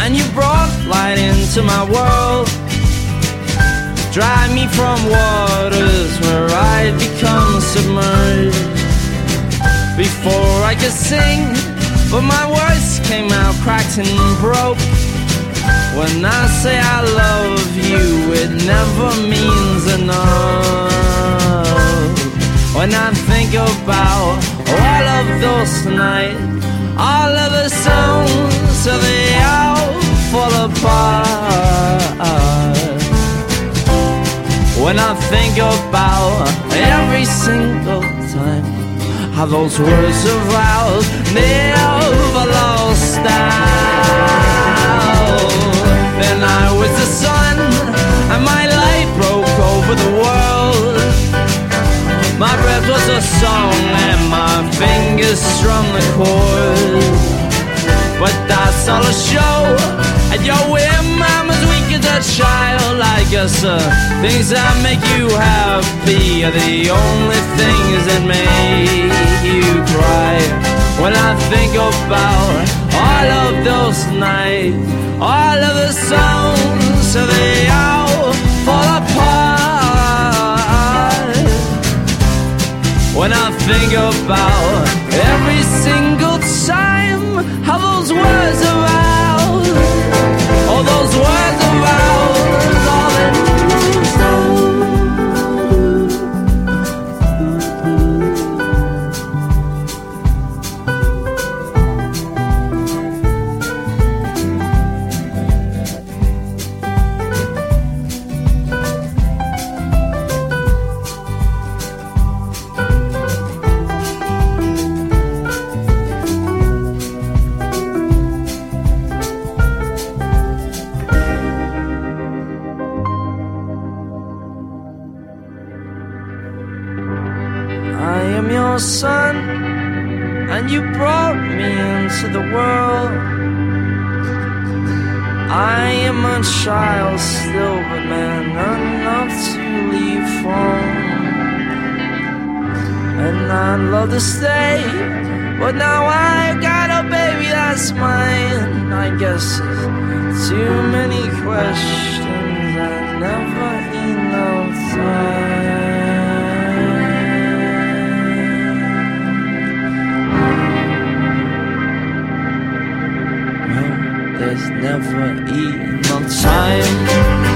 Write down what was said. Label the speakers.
Speaker 1: and you brought light into my world. Drive me from waters where I'd become submerged. Before I could sing, but my words came out cracked and broke. When I say I love you, it never means enough. When I think about all of those nights, all of the songs, so they all fall apart. When I think about every single time how those words of ours never lost out. Then I was the sun, and my light broke over the world. My breath was a song, and my fingers strummed the chord. But that's all a show, and your whim, I'm as weak as a child. I guess uh, things that make you happy are the only things that make you cry. When I think about all of those nights, all of the songs, so they all fall apart. When I think about how those words of son, and you brought me into the world. I am a child still, but man enough to leave home. And I'd love to stay, but now I got a baby that's mine. I guess it's too many questions and never there's never enough time